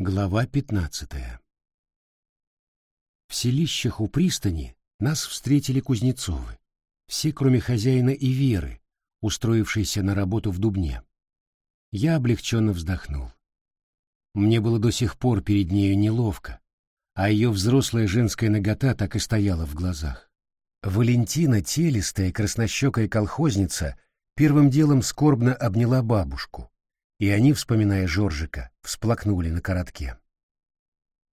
Глава пятнадцатая В селищах у пристани нас встретили Кузнецовы, все, кроме хозяина и Веры, устроившейся на работу в Дубне. Я облегченно вздохнул. Мне было до сих пор перед нею неловко, а ее взрослая женская нагота так и стояла в глазах. Валентина, телистая, краснощекая колхозница, первым делом скорбно обняла бабушку, и они, вспоминая Жоржика, всплакнули на коротке.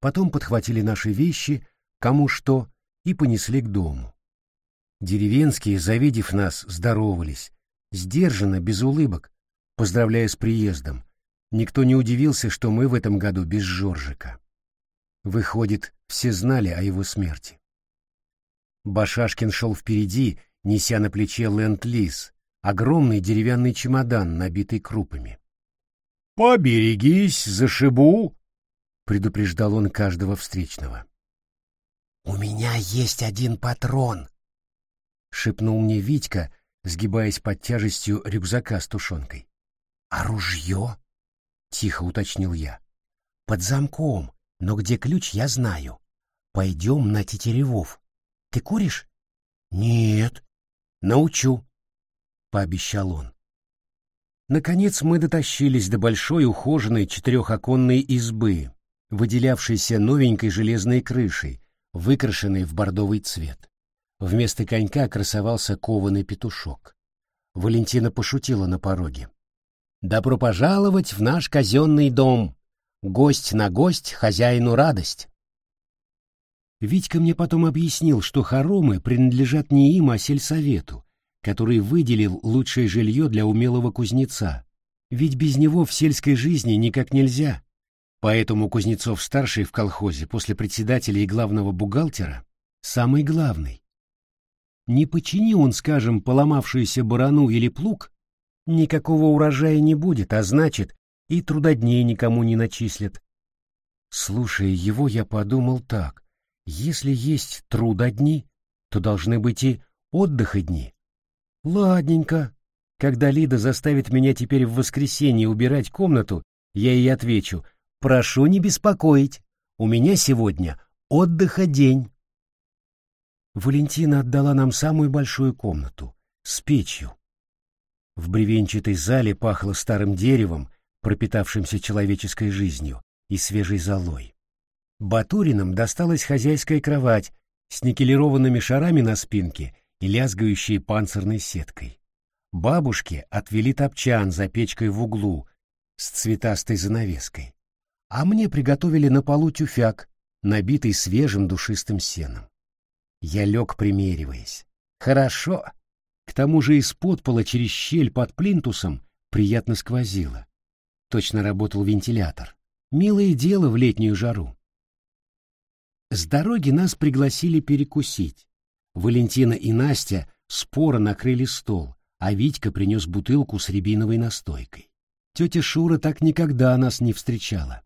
Потом подхватили наши вещи, кому что, и понесли к дому. Деревенские, завидев нас, здоровались, сдержанно, без улыбок, поздравляя с приездом. Никто не удивился, что мы в этом году без Жоржика. Выходит, все знали о его смерти. Башашкин шел впереди, неся на плече ленд-лиз, огромный деревянный чемодан, набитый крупами. «Поберегись, зашибу!» — предупреждал он каждого встречного. «У меня есть один патрон!» — шепнул мне Витька, сгибаясь под тяжестью рюкзака с тушенкой. «А ружье?» — тихо уточнил я. «Под замком, но где ключ, я знаю. Пойдем на Тетеревов. Ты куришь?» «Нет». «Научу», — пообещал он. Наконец мы дотащились до большой ухоженной четырехоконной избы, выделявшейся новенькой железной крышей, выкрашенной в бордовый цвет. Вместо конька красовался кованый петушок. Валентина пошутила на пороге. «Добро пожаловать в наш казенный дом! Гость на гость, хозяину радость!» Витька мне потом объяснил, что хоромы принадлежат не им, а сельсовету, который выделил лучшее жилье для умелого кузнеца. Ведь без него в сельской жизни никак нельзя. Поэтому Кузнецов-старший в колхозе после председателя и главного бухгалтера самый главный. Не почини он, скажем, поломавшуюся барану или плуг, никакого урожая не будет, а значит, и трудодней никому не начислят. Слушая его, я подумал так. Если есть трудодни, то должны быть и отдыха дни. Ладненько. Когда Лида заставит меня теперь в воскресенье убирать комнату, я ей отвечу, прошу не беспокоить, у меня сегодня отдыха день. Валентина отдала нам самую большую комнату, с печью. В бревенчатой зале пахло старым деревом, пропитавшимся человеческой жизнью, и свежей золой. Батуриным досталась хозяйская кровать с никелированными шарами на спинке и лязгающей панцирной сеткой. Бабушке отвели топчан за печкой в углу с цветастой занавеской, а мне приготовили на полу тюфяк, набитый свежим душистым сеном. Я лег, примериваясь. Хорошо. К тому же из-под пола через щель под плинтусом приятно сквозило. Точно работал вентилятор. Милое дело в летнюю жару. С дороги нас пригласили перекусить. Валентина и Настя споро накрыли стол, а Витька принес бутылку с рябиновой настойкой. Тетя Шура так никогда нас не встречала.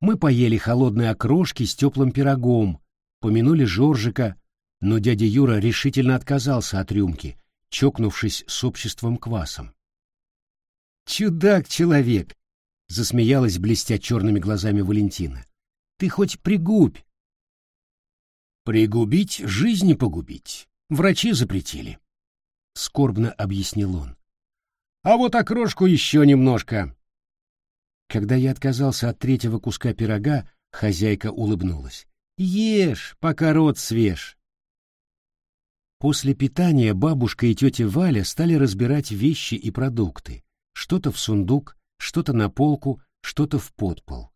Мы поели холодные окрошки с теплым пирогом, помянули Жоржика, но дядя Юра решительно отказался от рюмки, чокнувшись с обществом квасом. «Чудак-человек!» — засмеялась, блестя черными глазами Валентина. «Ты хоть пригубь!» «Пригубить — жизни погубить. Врачи запретили», — скорбно объяснил он. «А вот окрошку еще немножко». Когда я отказался от третьего куска пирога, хозяйка улыбнулась. Ешь, пока рот свеж. После питания бабушка и тетя Валя стали разбирать вещи и продукты. Что-то в сундук, что-то на полку, что-то в подпол.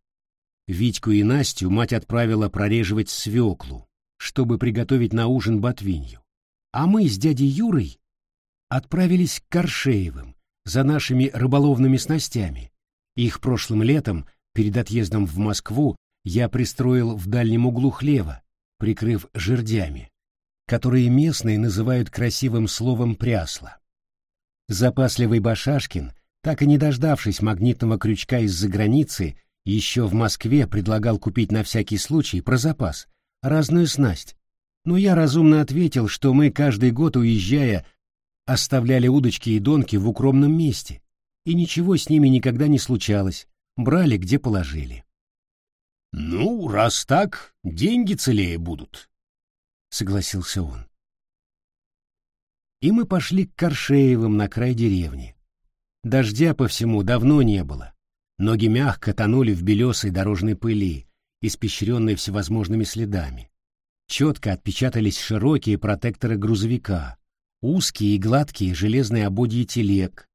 Витьку и Настю мать отправила прореживать свеклу, чтобы приготовить на ужин ботвинью. А мы с дядей Юрой отправились к Коршеевым за нашими рыболовными снастями. Их прошлым летом, перед отъездом в Москву, я пристроил в дальнем углу хлева, прикрыв жердями, которые местные называют красивым словом прясло. Запасливый Башашкин, так и не дождавшись магнитного крючка из-за границы, еще в Москве предлагал купить на всякий случай про запас разную снасть. Но я разумно ответил, что мы каждый год, уезжая, оставляли удочки и донки в укромном месте, и ничего с ними никогда не случалось, брали где положили. Ну, раз так, деньги целее будут, согласился он. И мы пошли к Коршеевым на край деревни. Дождя по всему давно не было. Ноги мягко тонули в белесой дорожной пыли, испещренной всевозможными следами. Четко отпечатались широкие протекторы грузовика, узкие и гладкие железные ободья телег,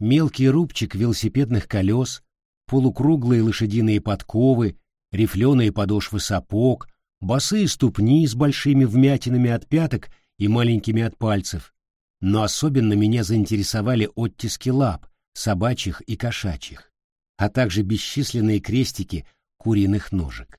мелкий рубчик велосипедных колес, полукруглые лошадиные подковы, рифленые подошвы сапог, босые ступни с большими вмятинами от пяток и маленькими от пальцев. Но особенно меня заинтересовали оттиски лап, собачьих и кошачьих, а также бесчисленные крестики куриных ножек.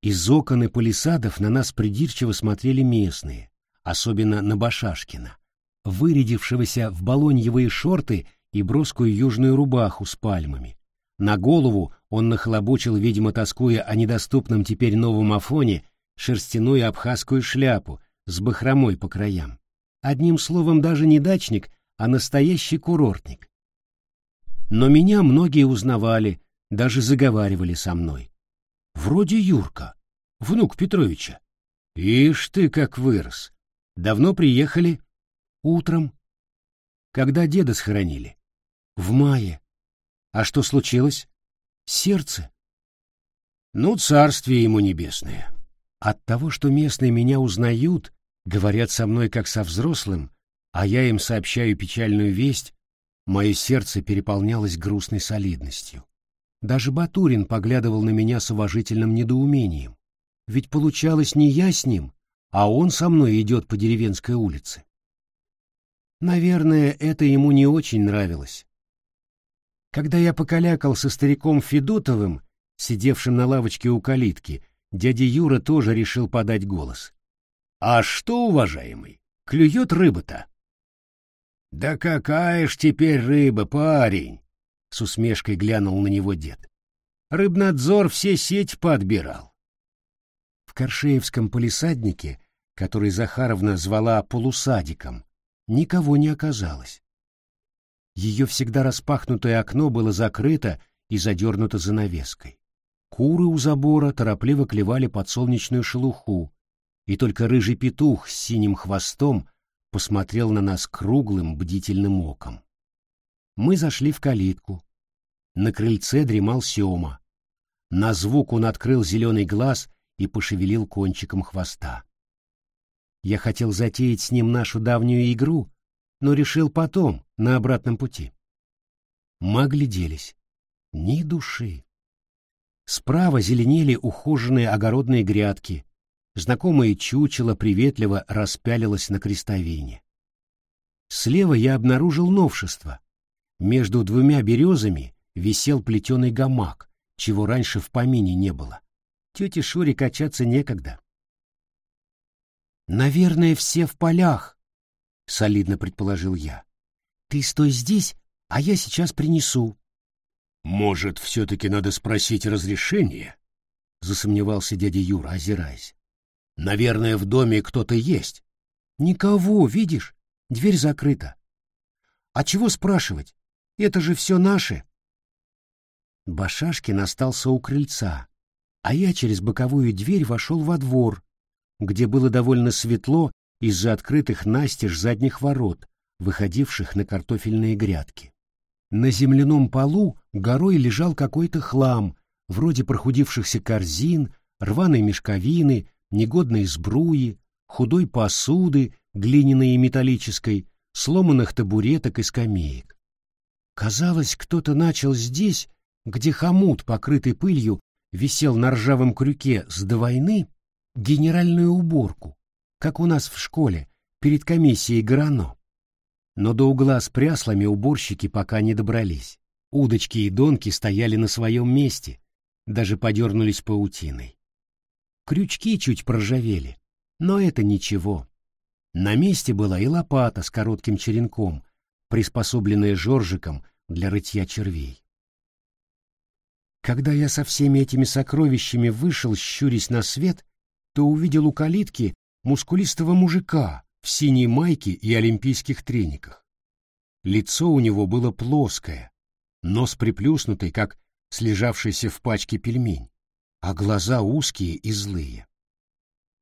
Из окон и палисадов на нас придирчиво смотрели местные, особенно на Башашкина, вырядившегося в балоньевые шорты и броскую южную рубаху с пальмами. На голову он нахлобучил, видимо, тоскуя о недоступном теперь новом Афоне, шерстяную абхазскую шляпу с бахромой по краям. Одним словом, даже не дачник, а настоящий курортник. Но меня многие узнавали, даже заговаривали со мной. Вроде Юрка, внук Петровича. Ишь ты, как вырос. Давно приехали? Утром. Когда деда схоронили? В мае. А что случилось? Сердце. Ну, царствие ему небесное. От того, что местные меня узнают, говорят со мной как со взрослым, а я им сообщаю печальную весть, мое сердце переполнялось грустной солидностью. Даже Батурин поглядывал на меня с уважительным недоумением. Ведь получалось не я с ним, а он со мной идет по деревенской улице. Наверное, это ему не очень нравилось. Когда я покалякал со стариком Федотовым, сидевшим на лавочке у калитки, дядя Юра тоже решил подать голос. «А что, уважаемый, клюет рыба-то?» «Да какая ж теперь рыба, парень!» — с усмешкой глянул на него дед. «Рыбнадзор все сеть подбирал». В Коршеевском полисаднике, который Захаровна звала полусадиком, никого не оказалось. Ее всегда распахнутое окно было закрыто и задернуто занавеской. Куры у забора торопливо клевали подсолнечную шелуху, и только рыжий петух с синим хвостом посмотрел на нас круглым бдительным оком. Мы зашли в калитку. На крыльце дремал Сема. На звук он открыл зеленый глаз и пошевелил кончиком хвоста. Я хотел затеять с ним нашу давнюю игру, но решил потом, на обратном пути. Мы огляделись. Ни души. Справа зеленели ухоженные огородные грядки. Знакомое чучело приветливо распялилось на крестовине. Слева я обнаружил новшество. Между двумя березами висел плетеный гамак, чего раньше в помине не было. Тете Шуре качаться некогда. «Наверное, все в полях», — солидно предположил я. «Ты стой здесь, а я сейчас принесу». «Может, все-таки надо спросить разрешение?» — засомневался дядя Юра, озираясь. «Наверное, в доме кто-то есть». «Никого, видишь? Дверь закрыта». «А чего спрашивать? Это же все наше». Башашкин остался у крыльца, а я через боковую дверь вошел во двор, где было довольно светло из-за открытых настежь задних ворот, выходивших на картофельные грядки. На земляном полу горой лежал какой-то хлам, вроде прохудившихся корзин, рваной мешковины, негодной сбруи, худой посуды, глиняной и металлической, сломанных табуреток и скамеек. Казалось, кто-то начал здесь, где хомут, покрытый пылью, висел на ржавом крюке с до войны, генеральную уборку, как у нас в школе, перед комиссией Грано. Но до угла с пряслами уборщики пока не добрались. Удочки и донки стояли на своем месте, даже подернулись паутиной. Крючки чуть проржавели, но это ничего. На месте была и лопата с коротким черенком, приспособленная жоржиком для рытья червей. Когда я со всеми этими сокровищами вышел, щурясь на свет, то увидел у калитки мускулистого мужика в синей майке и олимпийских трениках. Лицо у него было плоское, нос приплюснутый, как слежавшийся в пачке пельмень, а глаза узкие и злые.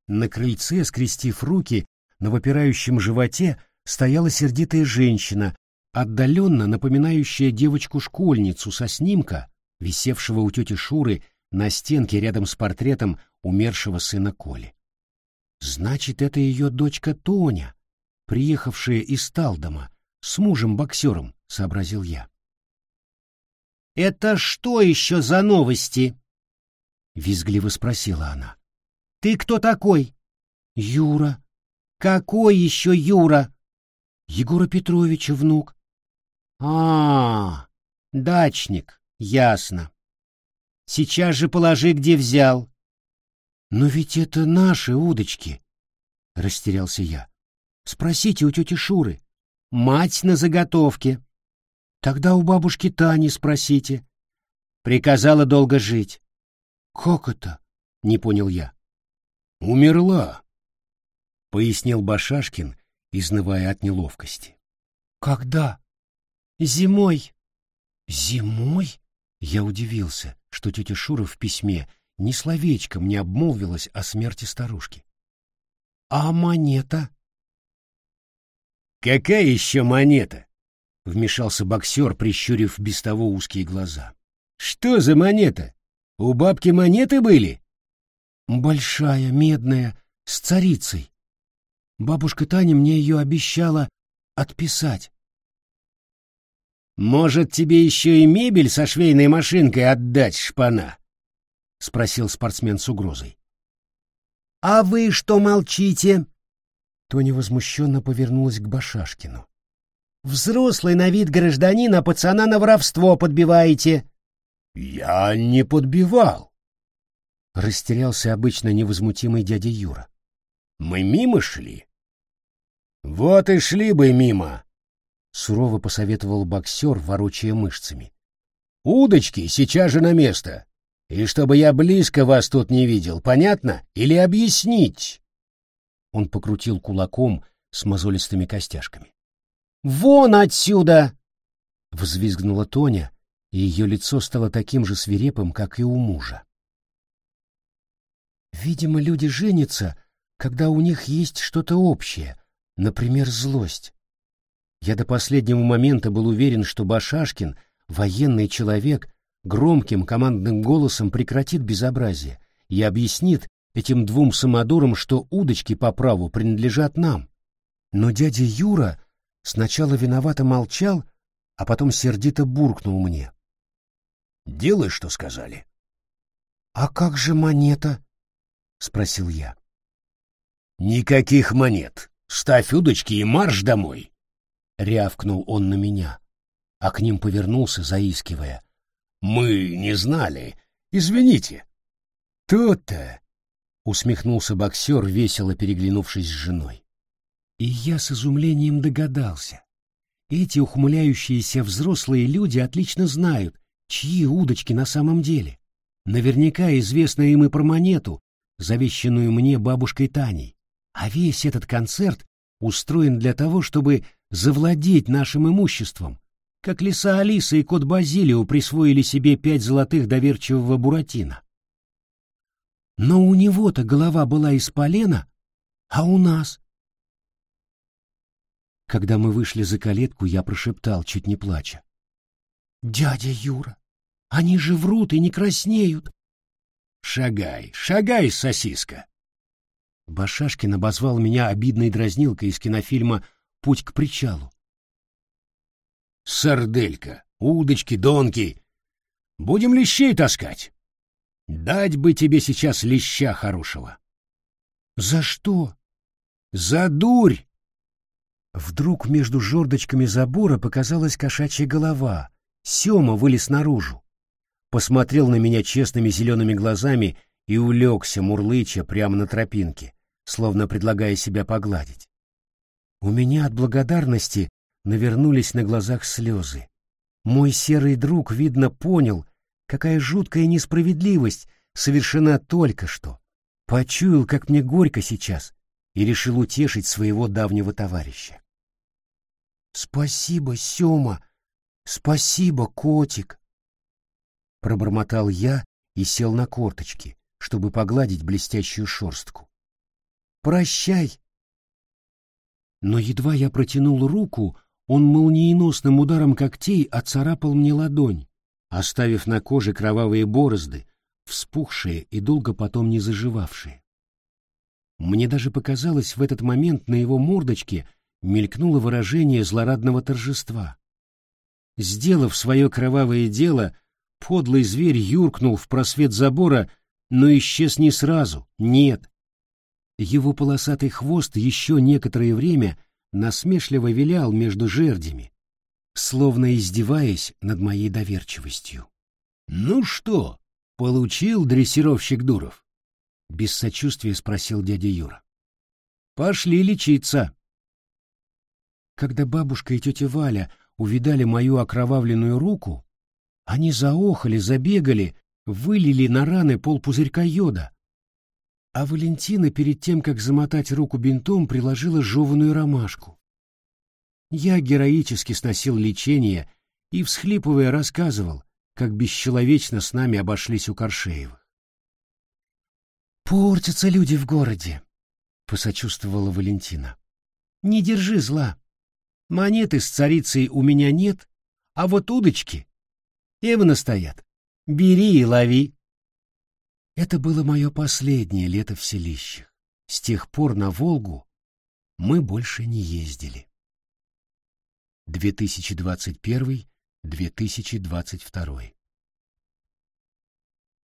На крыльце, скрестив руки, на выпирающем животе стояла сердитая женщина, отдаленно напоминающая девочку-школьницу со снимка, висевшего у тети Шуры на стенке рядом с портретом умершего сына Коли. Значит, это ее дочка Тоня, приехавшая из Талдома, с мужем-боксером, сообразил я. «Это что еще за новости?» — визгливо спросила она. «Ты кто такой?» «Юра». «Какой еще Юра?» «Егора Петровича внук». «А, дачник, ясно. Сейчас же положи, где взял». «Но ведь это наши удочки», — растерялся я. «Спросите у тети Шуры». «Мать на заготовке». «Тогда у бабушки Тани спросите». «Приказала долго жить». «Как это?» — не понял я. «Умерла», — пояснил Башашкин, изнывая от неловкости. «Когда?» «Зимой». «Зимой?» Я удивился, что тетя Шура в письме ни словечком не обмолвилась о смерти старушки. «А монета?» «Какая еще монета?» — вмешался боксер, прищурив без того узкие глаза. «Что за монета? У бабки монеты были?» «Большая, медная, с царицей. Бабушка Таня мне ее обещала отписать». «Может, тебе еще и мебель со швейной машинкой отдать, шпана?» — спросил спортсмен с угрозой. «А вы что молчите?» Тоня возмущенно повернулась к Башашкину. «Взрослый на вид гражданин, а пацана на воровство подбиваете». «Я не подбивал», — растерялся обычно невозмутимый дядя Юра. «Мы мимо шли». «Вот и шли бы мимо», — сурово посоветовал боксер, ворочая мышцами. «Удочки сейчас же на место. И чтобы я близко вас тут не видел, понятно? Или объяснить?» Он покрутил кулаком с мозолистыми костяшками. «Вон отсюда!» — взвизгнула Тоня, и ее лицо стало таким же свирепым, как и у мужа. Видимо, люди женятся, когда у них есть что-то общее, например, злость. Я до последнего момента был уверен, что Башашкин, военный человек, громким командным голосом прекратит безобразие и объяснит этим двум самодурам, что удочки по праву принадлежат нам. Но дядя Юра сначала виновато молчал, а потом сердито буркнул мне. «Делай, что сказали». «А как же монета?» — спросил я. «Никаких монет. Ставь удочки и марш домой!» — рявкнул он на меня, а к ним повернулся, заискивая. Мы не знали. Извините. То-то, усмехнулся боксер, весело переглянувшись с женой. И я с изумлением догадался. Эти ухмыляющиеся взрослые люди отлично знают, чьи удочки на самом деле. Наверняка известно им и про монету, завещанную мне бабушкой Таней. А весь этот концерт устроен для того, чтобы завладеть нашим имуществом, как лиса Алиса и кот Базилио присвоили себе пять золотых доверчивого Буратино. Но у него-то голова была из полена, а у нас... Когда мы вышли за калитку, я прошептал, чуть не плача. «Дядя Юра, они же врут и не краснеют!» «Шагай, шагай, сосиска!» Башашкин обозвал меня обидной дразнилкой из кинофильма «Путь к причалу». Сарделька, удочки, донки. Будем лещей таскать. Дать бы тебе сейчас леща хорошего. За что? За дурь. Вдруг между жердочками забора показалась кошачья голова. Сема вылез наружу. Посмотрел на меня честными зелеными глазами и улегся, мурлыча, прямо на тропинке, словно предлагая себя погладить. У меня от благодарности навернулись на глазах слезы. Мой серый друг, видно, понял, какая жуткая несправедливость совершена только что. Почуял, как мне горько сейчас, и решил утешить своего давнего товарища. «Спасибо, Сёма! Спасибо, котик!» Пробормотал я и сел на корточки, чтобы погладить блестящую шорстку. «Прощай!» Но едва я протянул руку, он молниеносным ударом когтей оцарапал мне ладонь, оставив на коже кровавые борозды, вспухшие и долго потом не заживавшие. Мне даже показалось в этот момент на его мордочке мелькнуло выражение злорадного торжества. Сделав свое кровавое дело, подлый зверь юркнул в просвет забора, но исчез не сразу, нет. Его полосатый хвост еще некоторое время насмешливо вилял между жердями, словно издеваясь над моей доверчивостью. «Ну что, получил дрессировщик Дуров?» — без сочувствия спросил дядя Юра. «Пошли лечиться». Когда бабушка и тетя Валя увидали мою окровавленную руку, они заохали, забегали, вылили на раны полпузырька йода. А Валентина перед тем, как замотать руку бинтом, приложила жеванную ромашку. Я героически сносил лечение и, всхлипывая, рассказывал, как бесчеловечно с нами обошлись у Коршеевых. «Портятся люди в городе», — посочувствовала Валентина. «Не держи зла. Монеты с царицей у меня нет, а вот удочки Именно стоят. Бери и лови. Это было мое последнее лето в селищах. С тех пор на Волгу мы больше не ездили. 2021-2022